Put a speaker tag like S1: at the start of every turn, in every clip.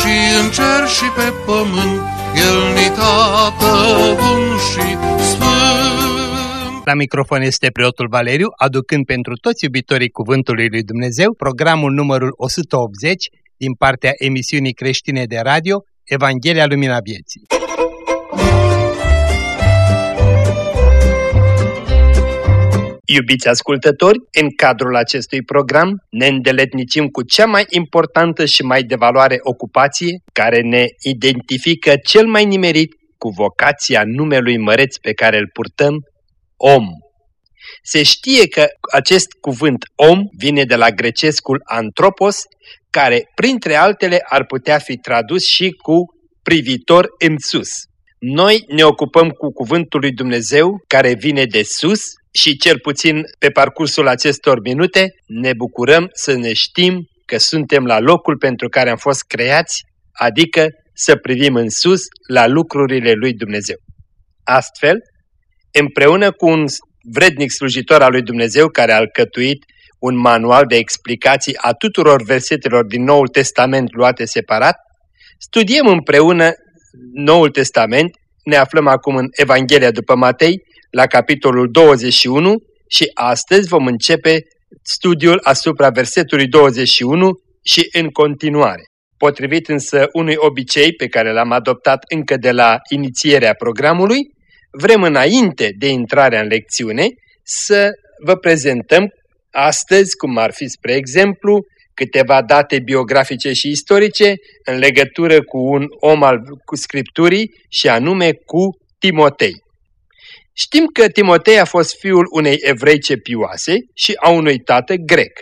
S1: și în cer și pe pământ, El ni tată bun și sfânt.
S2: La microfon este preotul Valeriu, aducând pentru toți iubitorii Cuvântului Lui Dumnezeu programul numărul 180 din partea emisiunii creștine de radio Evanghelia Lumina Vieții. Iubiți ascultători, în cadrul acestui program ne îndeletnicim cu cea mai importantă și mai de valoare ocupație care ne identifică cel mai nimerit cu vocația numelui măreț pe care îl purtăm, om. Se știe că acest cuvânt om vine de la grecescul antropos, care printre altele ar putea fi tradus și cu privitor în sus. Noi ne ocupăm cu cuvântul lui Dumnezeu care vine de sus și cel puțin pe parcursul acestor minute ne bucurăm să ne știm că suntem la locul pentru care am fost creați, adică să privim în sus la lucrurile lui Dumnezeu. Astfel, împreună cu un vrednic slujitor al lui Dumnezeu care a alcătuit un manual de explicații a tuturor versetelor din Noul Testament luate separat, studiem împreună Noul Testament, ne aflăm acum în Evanghelia după Matei, la capitolul 21 și astăzi vom începe studiul asupra versetului 21 și în continuare. Potrivit însă unui obicei pe care l-am adoptat încă de la inițierea programului, vrem înainte de intrarea în lecțiune să vă prezentăm astăzi, cum ar fi spre exemplu, câteva date biografice și istorice în legătură cu un om al cu Scripturii și anume cu Timotei. Știm că Timotei a fost fiul unei evrei cepioase și a unui tată grec.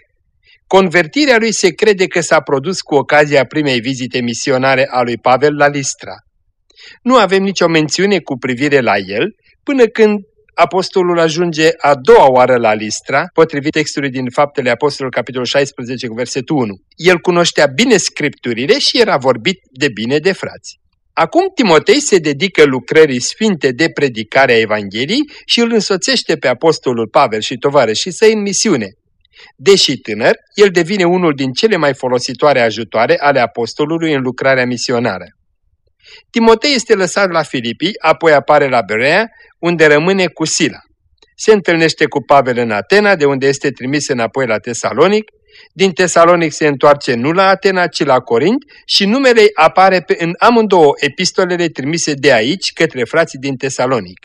S2: Convertirea lui se crede că s-a produs cu ocazia primei vizite misionare a lui Pavel la Listra. Nu avem nicio mențiune cu privire la el până când apostolul ajunge a doua oară la Listra, potrivit textului din Faptele Apostolului, capitolul 16, cu versetul 1. El cunoștea bine scripturile și era vorbit de bine de frați. Acum Timotei se dedică lucrării sfinte de predicare a Evangheliei și îl însoțește pe apostolul Pavel și tovarășii săi în misiune. Deși tânăr, el devine unul din cele mai folositoare ajutoare ale apostolului în lucrarea misionară. Timotei este lăsat la Filipii, apoi apare la Berea, unde rămâne cu Sila. Se întâlnește cu Pavel în Atena, de unde este trimis înapoi la Tesalonic, din Tesalonic se întoarce nu la Atena, ci la Corint și numele apare pe, în amândouă epistolele trimise de aici către frații din Tesalonic.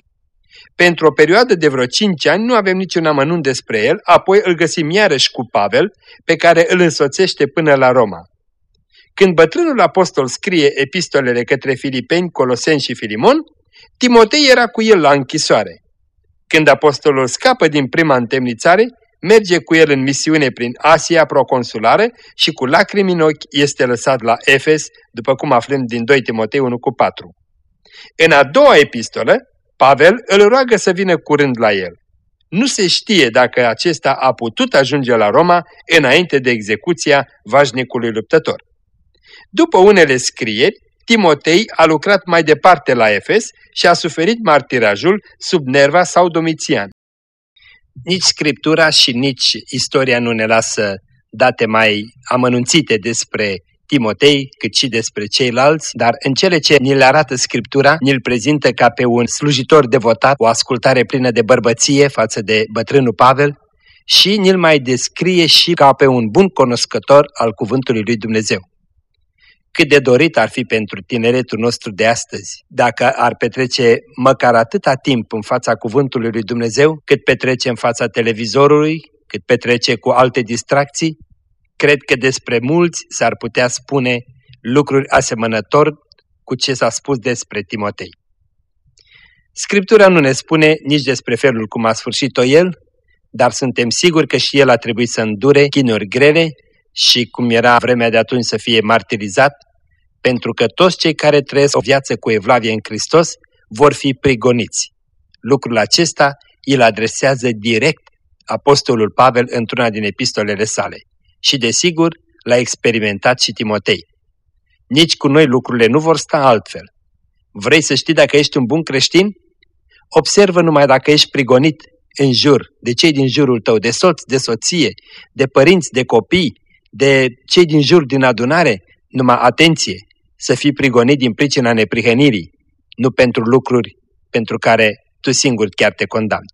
S2: Pentru o perioadă de vreo cinci ani nu avem niciun amănunt despre el, apoi îl găsim iarăși cu Pavel, pe care îl însoțește până la Roma. Când bătrânul apostol scrie epistolele către Filipeni, Coloseni și Filimon, Timotei era cu el la închisoare. Când apostolul scapă din prima întemnițare, merge cu el în misiune prin Asia proconsulară și cu lacrimi în ochi este lăsat la Efes, după cum aflăm din 2 Timotei 1 cu 4. În a doua epistolă, Pavel îl roagă să vină curând la el. Nu se știe dacă acesta a putut ajunge la Roma înainte de execuția vașnicului luptător. După unele scrieri, Timotei a lucrat mai departe la Efes și a suferit martirajul sub Nerva sau Domitian. Nici Scriptura și nici istoria nu ne lasă date mai amănunțite despre Timotei, cât și despre ceilalți, dar în cele ce ni le arată Scriptura, ni-l prezintă ca pe un slujitor devotat, o ascultare plină de bărbăție față de bătrânul Pavel și ni-l mai descrie și ca pe un bun cunoscător al cuvântului lui Dumnezeu. Cât de dorit ar fi pentru tineretul nostru de astăzi, dacă ar petrece măcar atâta timp în fața cuvântului lui Dumnezeu, cât petrece în fața televizorului, cât petrece cu alte distracții, cred că despre mulți s-ar putea spune lucruri asemănător cu ce s-a spus despre Timotei. Scriptura nu ne spune nici despre felul cum a sfârșit-o el, dar suntem siguri că și el a trebuit să îndure chinuri grele și cum era vremea de atunci să fie martirizat, pentru că toți cei care trăiesc o viață cu evlavie în Hristos vor fi prigoniți. Lucrul acesta îl adresează direct Apostolul Pavel într-una din epistolele sale și, desigur, l-a experimentat și Timotei. Nici cu noi lucrurile nu vor sta altfel. Vrei să știi dacă ești un bun creștin? Observă numai dacă ești prigonit în jur, de cei din jurul tău, de soț, de soție, de părinți, de copii, de cei din jur din adunare, numai atenție, să fii prigonit din pricina neprihănirii, nu pentru lucruri pentru care tu singur chiar te condamni.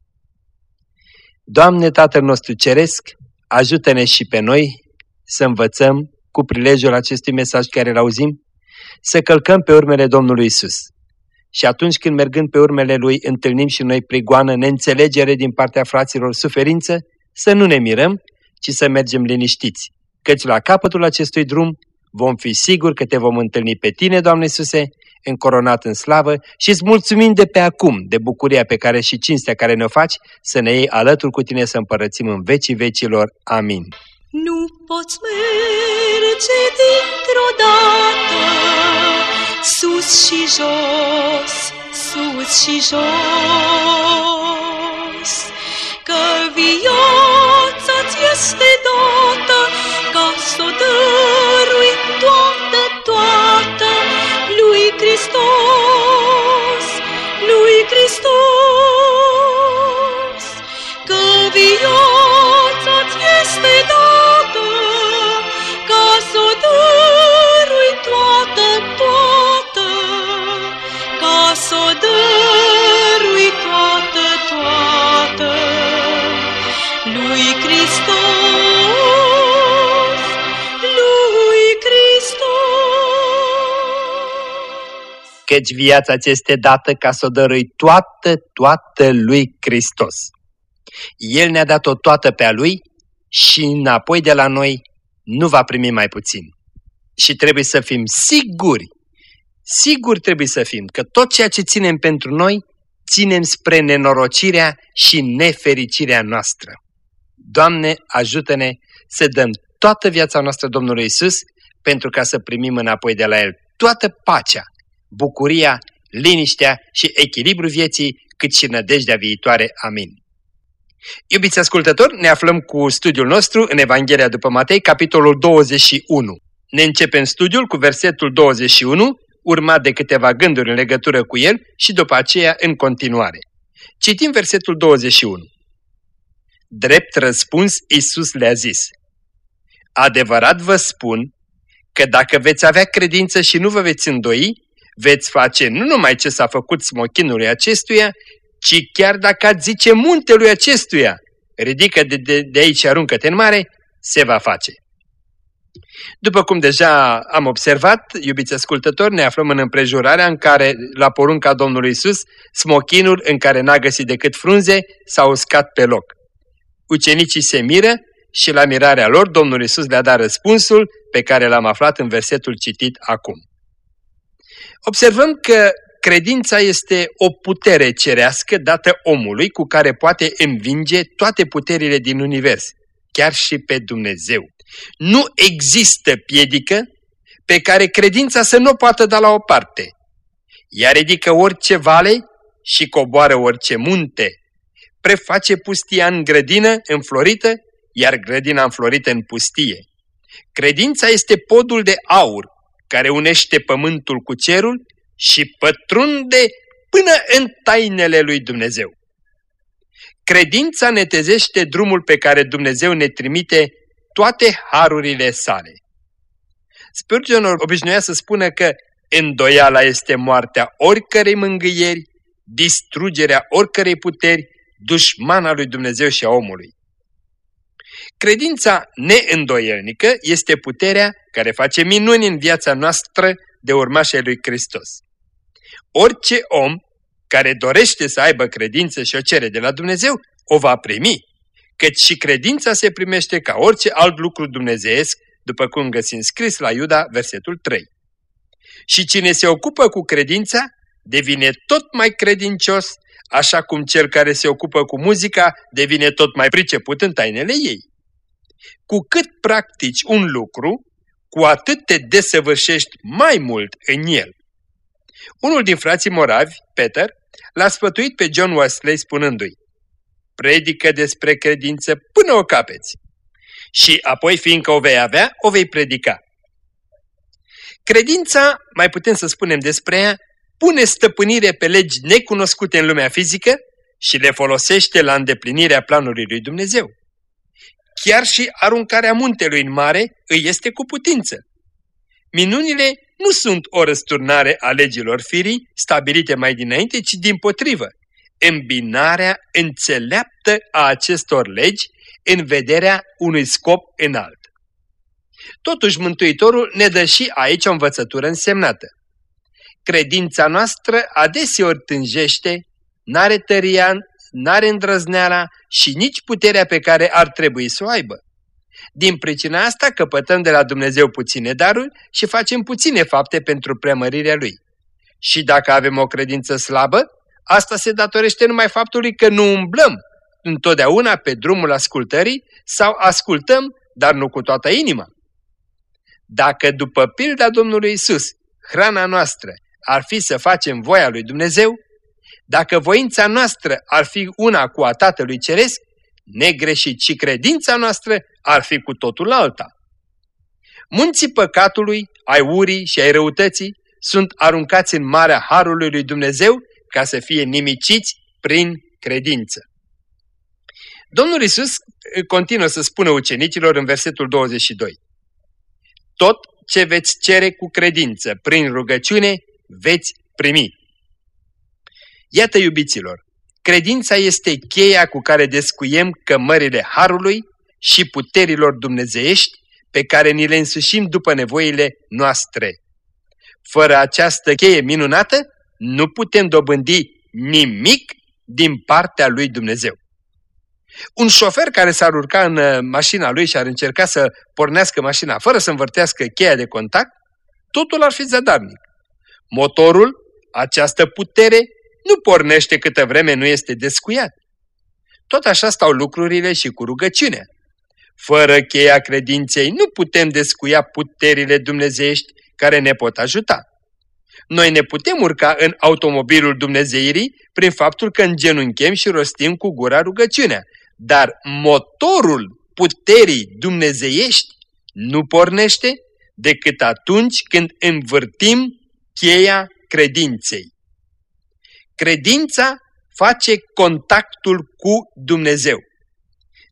S2: Doamne Tatăl nostru Ceresc, ajută-ne și pe noi să învățăm cu prilejul acestui mesaj care îl auzim, să călcăm pe urmele Domnului Isus. Și atunci când mergând pe urmele Lui întâlnim și noi prigoană, neînțelegere din partea fraților, suferință, să nu ne mirăm, ci să mergem liniștiți, căci la capătul acestui drum vom fi siguri că te vom întâlni pe tine, Doamne Iisuse, încoronat în slavă și îți mulțumim de pe acum de bucuria pe care și cinstea care ne-o faci să ne iei alături cu tine să împărățim în vecii vecilor. Amin.
S3: Nu poți merge dintr-o dată sus și jos, sus și jos, că viața-ți este Hristos.
S2: Căci viața ți este dată ca să o dărui toată, toată lui Hristos. El ne-a dat-o toată pe a lui și înapoi de la noi nu va primi mai puțin. Și trebuie să fim siguri, siguri trebuie să fim, că tot ceea ce ținem pentru noi, ținem spre nenorocirea și nefericirea noastră. Doamne, ajută-ne să dăm toată viața noastră Domnului Isus pentru ca să primim înapoi de la El toată pacea, bucuria, liniștea și echilibrul vieții, cât și nădejdea viitoare. Amin. Iubiți ascultători, ne aflăm cu studiul nostru în Evanghelia după Matei, capitolul 21. Ne începem studiul cu versetul 21, urmat de câteva gânduri în legătură cu el și după aceea în continuare. Citim versetul 21. Drept răspuns, Iisus le-a zis, Adevărat vă spun că dacă veți avea credință și nu vă veți îndoi, veți face nu numai ce s-a făcut smochinului acestuia, ci chiar dacă ați zice muntelui acestuia, ridică de, de, de aici și aruncă-te în mare, se va face. După cum deja am observat, iubiți ascultători, ne aflăm în împrejurarea în care, la porunca Domnului Isus, smochinul în care n-a găsit decât frunze s-a uscat pe loc. Ucenicii se miră și la mirarea lor Domnul Isus le-a dat răspunsul pe care l-am aflat în versetul citit acum. Observăm că credința este o putere cerească dată omului cu care poate învinge toate puterile din univers, chiar și pe Dumnezeu. Nu există piedică pe care credința să nu poată da la o parte. Ea ridică orice vale și coboară orice munte. Preface pustia în grădină înflorită, iar grădina înflorită în pustie. Credința este podul de aur care unește pământul cu cerul și pătrunde până în tainele lui Dumnezeu. Credința netezește drumul pe care Dumnezeu ne trimite toate harurile sale. Spurgeon obișnuia să spună că îndoiala este moartea oricărei mângâieri, distrugerea oricărei puteri, dușmana lui Dumnezeu și a omului. Credința neîndoielnică este puterea care face minuni în viața noastră de urmașii lui Hristos. Orice om care dorește să aibă credință și o cere de la Dumnezeu, o va primi, căci și credința se primește ca orice alt lucru dumnezeiesc, după cum găsim scris la Iuda, versetul 3. Și cine se ocupă cu credința, devine tot mai credincios, așa cum cel care se ocupă cu muzica devine tot mai priceput în tainele ei. Cu cât practici un lucru, cu atât te desăvârșești mai mult în el. Unul din frații moravi, Peter, l-a sfătuit pe John Wesley spunându-i, predică despre credință până o capeți și apoi, fiindcă o vei avea, o vei predica. Credința, mai putem să spunem despre ea, pune stăpânire pe legi necunoscute în lumea fizică și le folosește la îndeplinirea planului lui Dumnezeu. Chiar și aruncarea muntelui în mare îi este cu putință. Minunile nu sunt o răsturnare a legilor firii stabilite mai dinainte, ci din potrivă, îmbinarea înțeleaptă a acestor legi în vederea unui scop înalt. Totuși, Mântuitorul ne dă și aici o învățătură însemnată. Credința noastră adeseori tânjește, n-are tăria, n-are îndrăzneala și nici puterea pe care ar trebui să o aibă. Din pricina asta căpătăm de la Dumnezeu puține daruri și facem puține fapte pentru preamărirea Lui. Și dacă avem o credință slabă, asta se datorește numai faptului că nu umblăm întotdeauna pe drumul ascultării sau ascultăm, dar nu cu toată inima. Dacă după pilda Domnului Isus, hrana noastră ar fi să facem voia lui Dumnezeu, dacă voința noastră ar fi una cu a Tatălui Ceresc, negreșit și credința noastră ar fi cu totul alta. Munții păcatului, ai urii și ai răutății sunt aruncați în marea harului lui Dumnezeu ca să fie nimiciți prin credință. Domnul Isus continuă să spună ucenicilor în versetul 22. Tot ce veți cere cu credință prin rugăciune, veți primi. Iată, iubiților, credința este cheia cu care descuiem cămările Harului și puterilor dumnezeiești pe care ni le însușim după nevoile noastre. Fără această cheie minunată, nu putem dobândi nimic din partea lui Dumnezeu. Un șofer care s-ar urca în uh, mașina lui și ar încerca să pornească mașina fără să învârtească cheia de contact, totul ar fi zadarnic. Motorul, această putere, nu pornește câtă vreme nu este descuiat. Tot așa stau lucrurile și cu rugăciunea. Fără cheia credinței nu putem descuia puterile dumnezeiești care ne pot ajuta. Noi ne putem urca în automobilul dumnezeirii prin faptul că îngenunchem și rostim cu gura rugăciunea, dar motorul puterii dumnezeiești nu pornește decât atunci când învârtim cheia credinței. Credința face contactul cu Dumnezeu.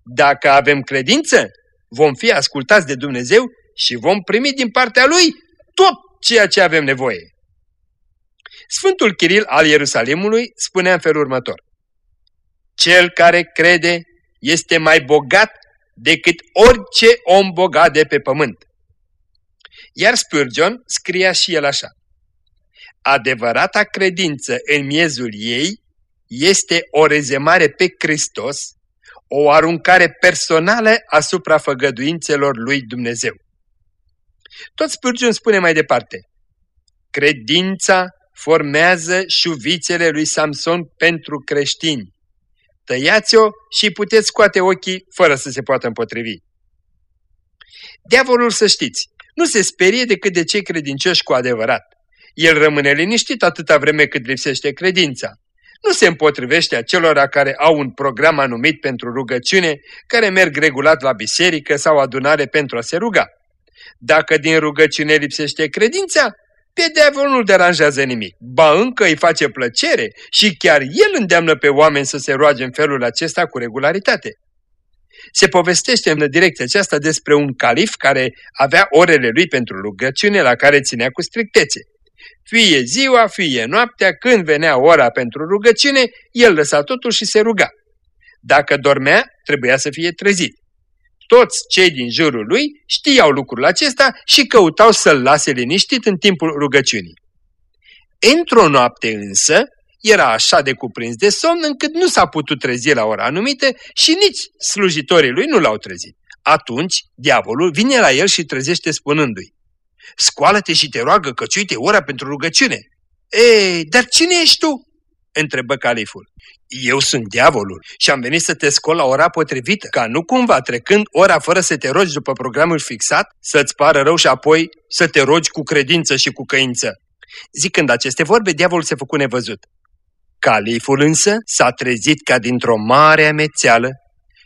S2: Dacă avem credință, vom fi ascultați de Dumnezeu și vom primi din partea Lui tot ceea ce avem nevoie. Sfântul Chiril al Ierusalimului spunea în felul următor. Cel care crede este mai bogat decât orice om bogat de pe pământ. Iar Spurgeon scria și el așa. Adevărata credință în miezul ei este o rezemare pe Hristos, o aruncare personală asupra făgăduințelor lui Dumnezeu. Tot Spurgeon spune mai departe, credința formează șuvițele lui Samson pentru creștini. Tăiați-o și puteți scoate ochii fără să se poată împotrivi. Diavolul, să știți, nu se sperie decât de cei credincioși cu adevărat. El rămâne liniștit atâta vreme cât lipsește credința. Nu se împotrivește acelora care au un program anumit pentru rugăciune, care merg regulat la biserică sau adunare pentru a se ruga. Dacă din rugăciune lipsește credința, pe diavol nu deranjează nimic, ba încă îi face plăcere și chiar el îndeamnă pe oameni să se roage în felul acesta cu regularitate. Se povestește în direcția aceasta despre un calif care avea orele lui pentru rugăciune la care ținea cu strictețe. Fie ziua, fie noaptea, când venea ora pentru rugăciune, el lăsa totul și se ruga. Dacă dormea, trebuia să fie trezit. Toți cei din jurul lui știau lucrul acesta și căutau să-l lase liniștit în timpul rugăciunii. Într-o noapte însă, era așa de cuprins de somn încât nu s-a putut trezi la ora anumită și nici slujitorii lui nu l-au trezit. Atunci, diavolul vine la el și trezește spunându-i, Scoală-te și te roagă căci uite ora pentru rugăciune. Ei, dar cine ești tu? întrebă califul. Eu sunt diavolul și am venit să te scol la ora potrivită, ca nu cumva trecând ora fără să te rogi după programul fixat, să-ți pară rău și apoi să te rogi cu credință și cu căință. Zicând aceste vorbe, diavolul se făcu nevăzut. Califul însă s-a trezit ca dintr-o mare amețeală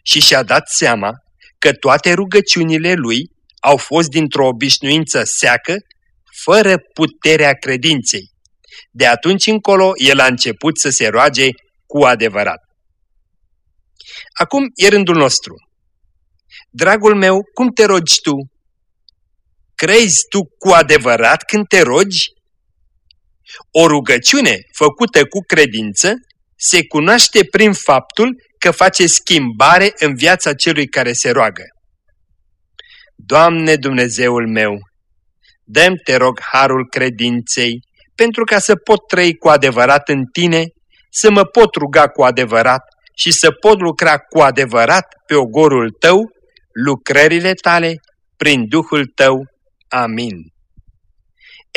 S2: și și-a dat seama că toate rugăciunile lui au fost dintr-o obișnuință seacă, fără puterea credinței. De atunci încolo, el a început să se roage cu adevărat. Acum e rândul nostru. Dragul meu, cum te rogi tu? Crezi tu cu adevărat când te rogi? O rugăciune făcută cu credință se cunoaște prin faptul că face schimbare în viața celui care se roagă. Doamne Dumnezeul meu, dăm te rog harul credinței pentru ca să pot trăi cu adevărat în Tine, să mă pot ruga cu adevărat și să pot lucra cu adevărat pe ogorul Tău, lucrările Tale, prin Duhul Tău. Amin.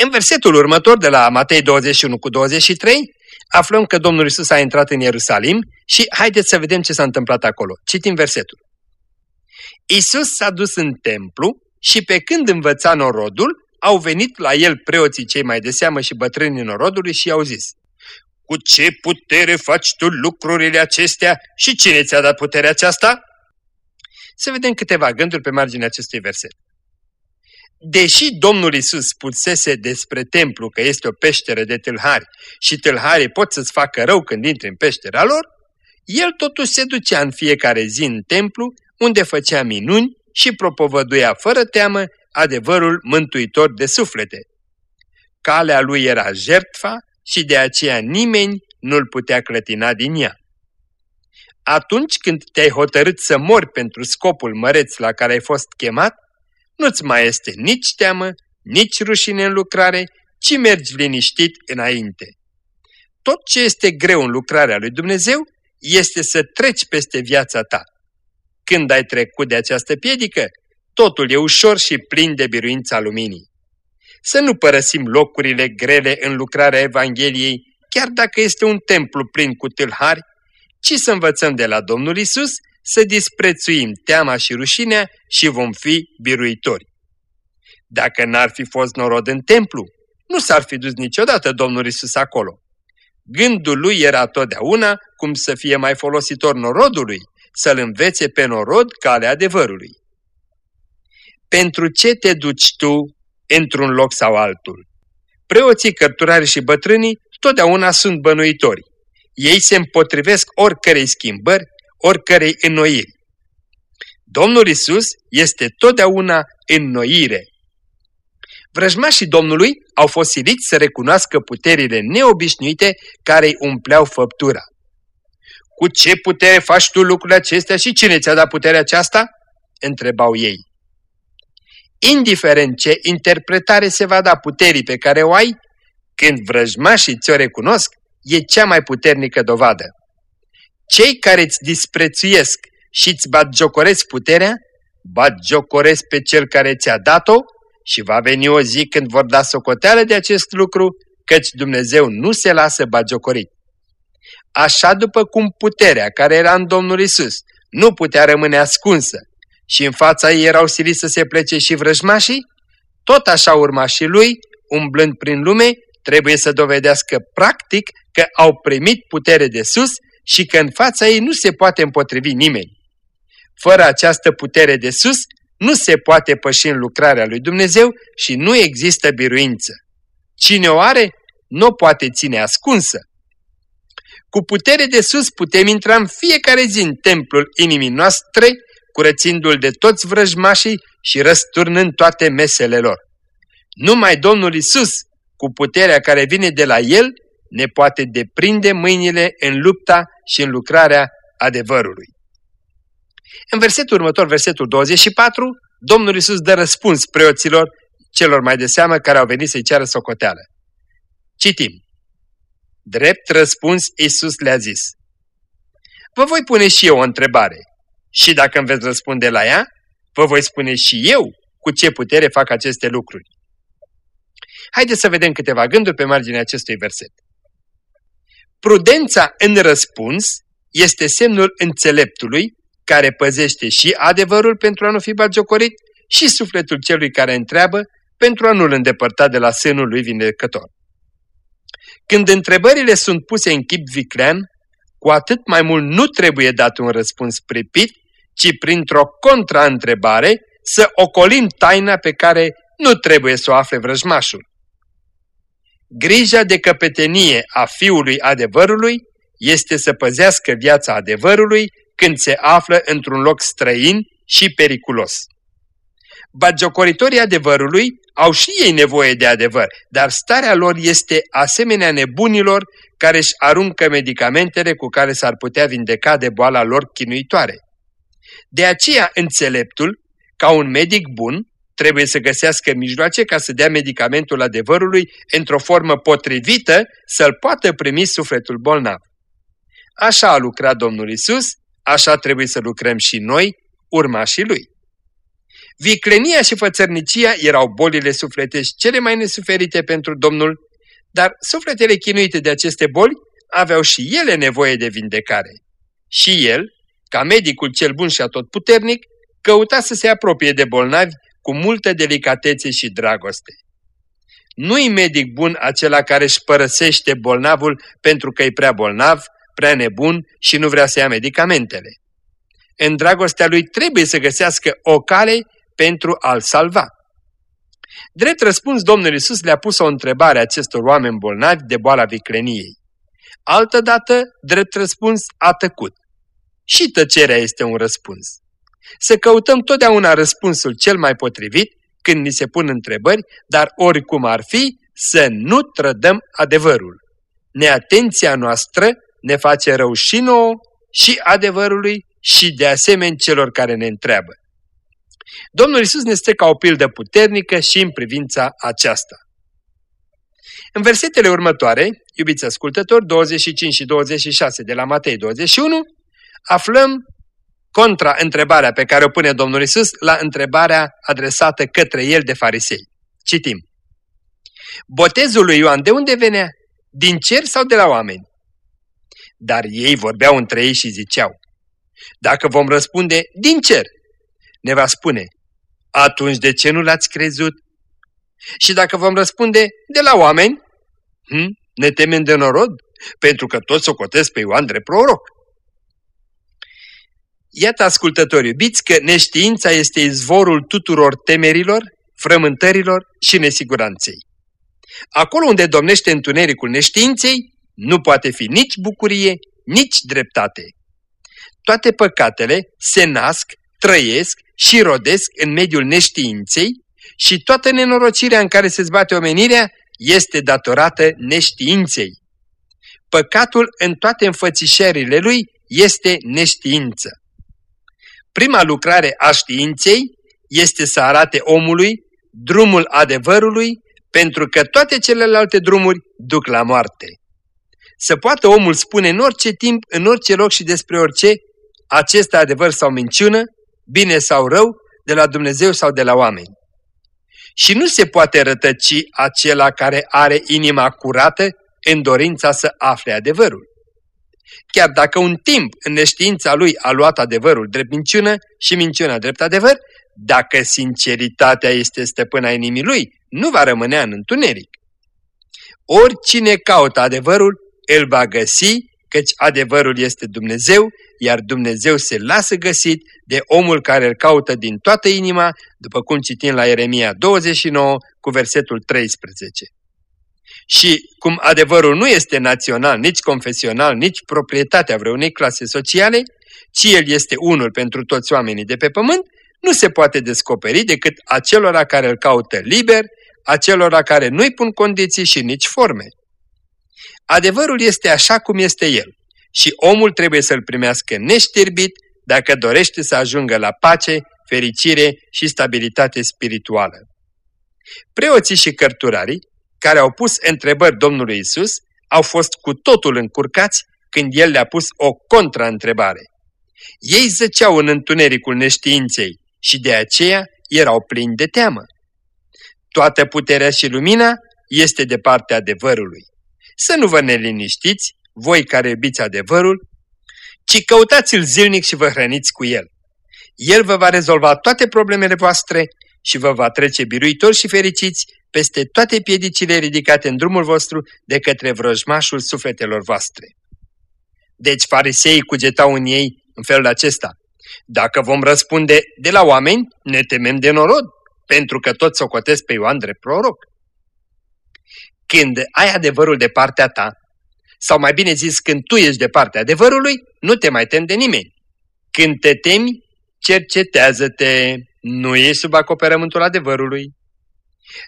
S2: În versetul următor de la Matei 21 cu 23, aflăm că Domnul Isus a intrat în Ierusalim și haideți să vedem ce s-a întâmplat acolo. Citim versetul. Isus s-a dus în templu și pe când învăța norodul, au venit la el preoții cei mai de seamă și bătrânii norodului și i-au zis, Cu ce putere faci tu lucrurile acestea și cine ți-a dat puterea aceasta? Să vedem câteva gânduri pe marginea acestui verset. Deși Domnul Isus spusese despre templu că este o peșteră de tâlhari și tâlharii pot să-ți facă rău când intri în peștera lor, el totuși se ducea în fiecare zi în templu unde făcea minuni și propovăduia fără teamă adevărul mântuitor de suflete. Calea lui era jertfa și de aceea nimeni nu-l putea clătina din ea. Atunci când te-ai hotărât să mori pentru scopul măreț la care ai fost chemat, nu-ți mai este nici teamă, nici rușine în lucrare, ci mergi liniștit înainte. Tot ce este greu în lucrarea lui Dumnezeu este să treci peste viața ta. Când ai trecut de această piedică, totul e ușor și plin de biruința luminii. Să nu părăsim locurile grele în lucrarea Evangheliei, chiar dacă este un templu plin cu tâlhari, ci să învățăm de la Domnul Isus să disprețuim teama și rușinea și vom fi biruitori. Dacă n-ar fi fost norod în templu, nu s-ar fi dus niciodată Domnul Isus acolo. Gândul lui era totdeauna cum să fie mai folositor norodului, să-l învețe pe norod calea adevărului. Pentru ce te duci tu într-un loc sau altul? Preoții, cărturari și bătrânii totdeauna sunt bănuitori. Ei se împotrivesc oricărei schimbări, oricărei înnoiri. Domnul Isus este totdeauna înnoire. Vrăjmașii Domnului au fost siliți să recunoască puterile neobișnuite care îi umpleau făptura. Cu ce putere faci tu lucrurile acestea și cine ți-a dat puterea aceasta? Întrebau ei. Indiferent ce interpretare se va da puterii pe care o ai, când vrăjmașii ți-o recunosc, e cea mai puternică dovadă. Cei care îți disprețuiesc și îți batjocoresc puterea, batjocoresc pe cel care ți-a dat-o și va veni o zi când vor da socoteală de acest lucru, căci Dumnezeu nu se lasă bagiocorit. Așa după cum puterea care era în Domnul Isus nu putea rămâne ascunsă și în fața ei erau siliți să se plece și vrăjmașii, tot așa urmașii lui, umblând prin lume, trebuie să dovedească practic că au primit putere de sus și că în fața ei nu se poate împotrivi nimeni. Fără această putere de sus, nu se poate păși în lucrarea lui Dumnezeu și nu există biruință. Cine o are, nu o poate ține ascunsă. Cu putere de sus putem intra în fiecare zi în templul inimii noastre, curățindu-l de toți vrăjmașii și răsturnând toate mesele lor. Numai Domnul Isus, cu puterea care vine de la El, ne poate deprinde mâinile în lupta și în lucrarea adevărului. În versetul următor, versetul 24, Domnul Isus dă răspuns preoților celor mai de seamă care au venit să-i ceară socoteală. Citim. Drept răspuns, Isus le-a zis. Vă voi pune și eu o întrebare și dacă îmi veți răspunde la ea, vă voi spune și eu cu ce putere fac aceste lucruri. Haideți să vedem câteva gânduri pe marginea acestui verset. Prudența în răspuns este semnul înțeleptului care păzește și adevărul pentru a nu fi bagiocorit și sufletul celui care întreabă pentru a nu-l îndepărta de la sânul lui vindecător. Când întrebările sunt puse în chip viclean, cu atât mai mult nu trebuie dat un răspuns pripit, ci printr-o contraîntrebare să ocolim taina pe care nu trebuie să o afle vrăjmașul. Grija de căpetenie a fiului adevărului este să păzească viața adevărului când se află într-un loc străin și periculos. Bagiocoritorii adevărului au și ei nevoie de adevăr, dar starea lor este asemenea nebunilor care își aruncă medicamentele cu care s-ar putea vindeca de boala lor chinuitoare. De aceea înțeleptul, ca un medic bun, trebuie să găsească mijloace ca să dea medicamentul adevărului într-o formă potrivită să-l poată primi sufletul bolnav. Așa a lucrat Domnul Isus, așa trebuie să lucrăm și noi, urmașii Lui. Viclenia și fățărnicia erau bolile sufletești cele mai nesuferite pentru Domnul, dar sufletele chinuite de aceste boli aveau și ele nevoie de vindecare. Și el, ca medicul cel bun și atotputernic, căuta să se apropie de bolnavi cu multă delicatețe și dragoste. Nu-i medic bun acela care își părăsește bolnavul pentru că e prea bolnav, prea nebun și nu vrea să ia medicamentele. În dragostea lui trebuie să găsească o cale pentru a-l salva. Drept răspuns, Domnul Iisus le-a pus o întrebare acestor oameni bolnavi de boala vicleniei. Altădată, drept răspuns, a tăcut. Și tăcerea este un răspuns. Să căutăm totdeauna răspunsul cel mai potrivit când ni se pun întrebări, dar oricum ar fi, să nu trădăm adevărul. Neatenția noastră ne face rău și nouă, și adevărului, și de asemenea celor care ne întreabă. Domnul Isus ne stă ca o pildă puternică și în privința aceasta. În versetele următoare, iubiți ascultători, 25 și 26 de la Matei 21, aflăm contra întrebarea pe care o pune Domnul Isus la întrebarea adresată către el de farisei. Citim. Botezul lui Ioan de unde venea? Din cer sau de la oameni? Dar ei vorbeau între ei și ziceau, dacă vom răspunde din cer, ne va spune, atunci de ce nu l-ați crezut? Și dacă vom răspunde de la oameni, hm, ne temem de norod, pentru că toți o cotesc pe Ioan drept proroc. Iată, ascultători iubiți, că neștiința este izvorul tuturor temerilor, frământărilor și nesiguranței. Acolo unde domnește întunericul neștiinței, nu poate fi nici bucurie, nici dreptate. Toate păcatele se nasc, trăiesc și rodesc în mediul neștiinței și toată nenorocirea în care se zbate omenirea este datorată neștiinței. Păcatul în toate înfățișările lui este neștiință. Prima lucrare a științei este să arate omului drumul adevărului pentru că toate celelalte drumuri duc la moarte. Să poată omul spune în orice timp, în orice loc și despre orice, acesta adevăr sau minciună, bine sau rău, de la Dumnezeu sau de la oameni. Și nu se poate rătăci acela care are inima curată în dorința să afle adevărul. Chiar dacă un timp în neștiința lui a luat adevărul drept minciună și minciuna drept adevăr, dacă sinceritatea este stăpâna inimii lui, nu va rămâne în întuneric. Oricine caută adevărul, îl va găsi, căci adevărul este Dumnezeu, iar Dumnezeu se lasă găsit de omul care îl caută din toată inima, după cum citim la Ieremia 29 cu versetul 13. Și cum adevărul nu este național, nici confesional, nici proprietatea vreunei clase sociale, ci el este unul pentru toți oamenii de pe pământ, nu se poate descoperi decât acelora care îl caută liber, acelora care nu-i pun condiții și nici forme. Adevărul este așa cum este el și omul trebuie să-l primească neștirbit dacă dorește să ajungă la pace, fericire și stabilitate spirituală. Preoții și cărturarii care au pus întrebări Domnului Isus au fost cu totul încurcați când El le-a pus o contraîntrebare. Ei zăceau în întunericul neștiinței și de aceea erau plini de teamă. Toată puterea și lumina este de partea adevărului. Să nu vă neliniștiți, voi care iubiți adevărul, ci căutați-l zilnic și vă hrăniți cu el. El vă va rezolva toate problemele voastre și vă va trece biruitori și fericiți peste toate piedicile ridicate în drumul vostru de către vrăjmașul sufletelor voastre. Deci fariseii cugetau în ei în felul acesta. Dacă vom răspunde de la oameni, ne temem de norod, pentru că toți o cotesc pe Ioan drept proroc. Când ai adevărul de partea ta, sau mai bine zis, când tu ești de partea adevărului, nu te mai tem de nimeni. Când te temi, cercetează-te, nu ești sub acoperământul adevărului.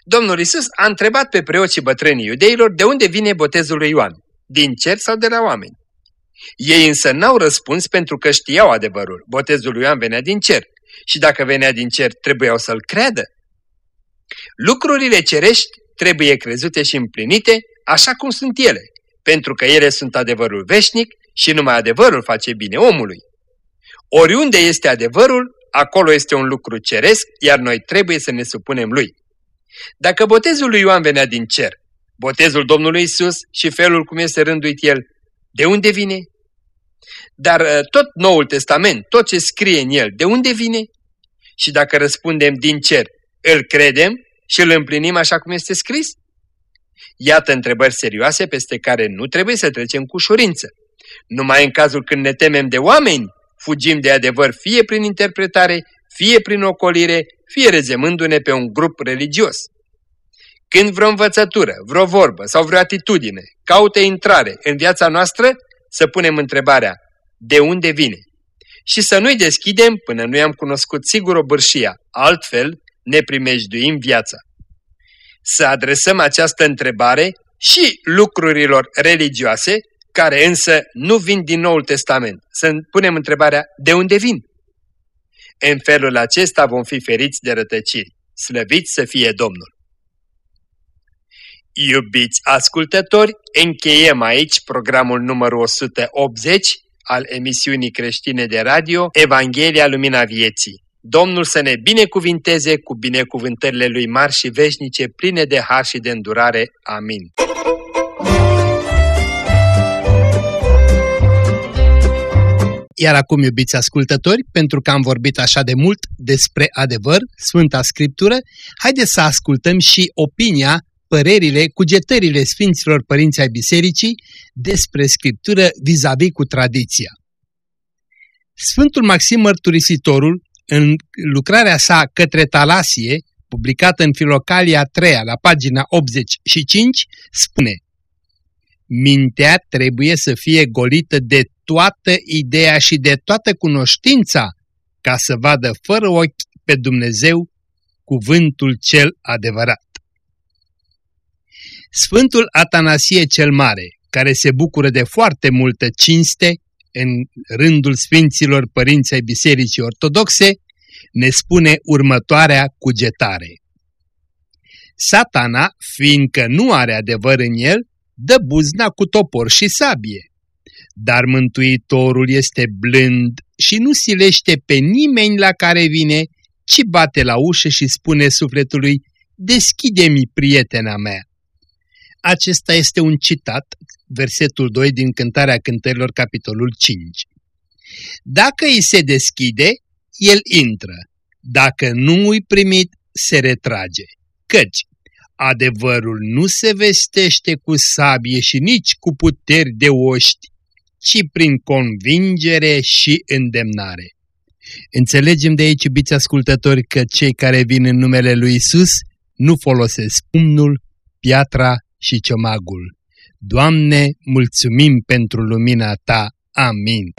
S2: Domnul Isus a întrebat pe preoți și bătrânii iudeilor de unde vine botezul lui Ioan, din cer sau de la oameni. Ei însă n-au răspuns pentru că știau adevărul. Botezul lui Ioan venea din cer și dacă venea din cer, trebuiau să-l creadă. Lucrurile cerești trebuie crezute și împlinite așa cum sunt ele, pentru că ele sunt adevărul veșnic și numai adevărul face bine omului. Oriunde este adevărul, acolo este un lucru ceresc, iar noi trebuie să ne supunem lui. Dacă botezul lui Ioan venea din cer, botezul Domnului Isus și felul cum este rânduit el, de unde vine? Dar uh, tot Noul Testament, tot ce scrie în el, de unde vine? Și dacă răspundem din cer, îl credem și îl împlinim așa cum este scris? Iată întrebări serioase peste care nu trebuie să trecem cu ușurință. Numai în cazul când ne temem de oameni, fugim de adevăr fie prin interpretare, fie prin ocolire, fie rezemându-ne pe un grup religios. Când vreo învățătură, vreo vorbă sau vreo atitudine caută intrare în viața noastră, să punem întrebarea, de unde vine? Și să nu-i deschidem până nu i-am cunoscut sigur o bârșia, altfel ne primejduim viața. Să adresăm această întrebare și lucrurilor religioase, care însă nu vin din Noul Testament. Să punem întrebarea, de unde vin? În felul acesta vom fi feriți de rătăciri. Slăviți să fie Domnul! Iubiți ascultători, încheiem aici programul numărul 180 al emisiunii creștine de radio Evanghelia Lumina Vieții. Domnul să ne binecuvinteze cu binecuvântările Lui mari și veșnice, pline de har și de îndurare. Amin.
S4: Iar acum, iubiți ascultători, pentru că am vorbit așa de mult despre adevăr, Sfânta Scriptură, haideți să ascultăm și opinia, părerile, cugetările Sfinților Părinții ai Bisericii despre Scriptură vis-a-vis -vis cu tradiția. Sfântul Maxim Mărturisitorul, în lucrarea sa către Talasie, publicată în Filocalia 3 la pagina 85, spune Mintea trebuie să fie golită de toată ideea și de toată cunoștința ca să vadă fără ochi pe Dumnezeu cuvântul cel adevărat. Sfântul Atanasie cel Mare, care se bucură de foarte multă cinste în rândul Sfinților Părinții ai Bisericii Ortodoxe, ne spune următoarea cugetare. Satana, fiindcă nu are adevăr în el, dă buzna cu topor și sabie. Dar Mântuitorul este blând și nu silește pe nimeni la care vine, ci bate la ușă și spune sufletului, deschide-mi, prietena mea. Acesta este un citat, versetul 2 din Cântarea Cântărilor, capitolul 5. Dacă îi se deschide, el intră. Dacă nu îi primit, se retrage. Căci adevărul nu se vestește cu sabie și nici cu puteri de oști, ci prin convingere și îndemnare. Înțelegem de aici, iubiți ascultători, că cei care vin în numele lui Isus nu folosesc pumnul, piatra și ciomagul. Doamne, mulțumim pentru lumina Ta. Amin.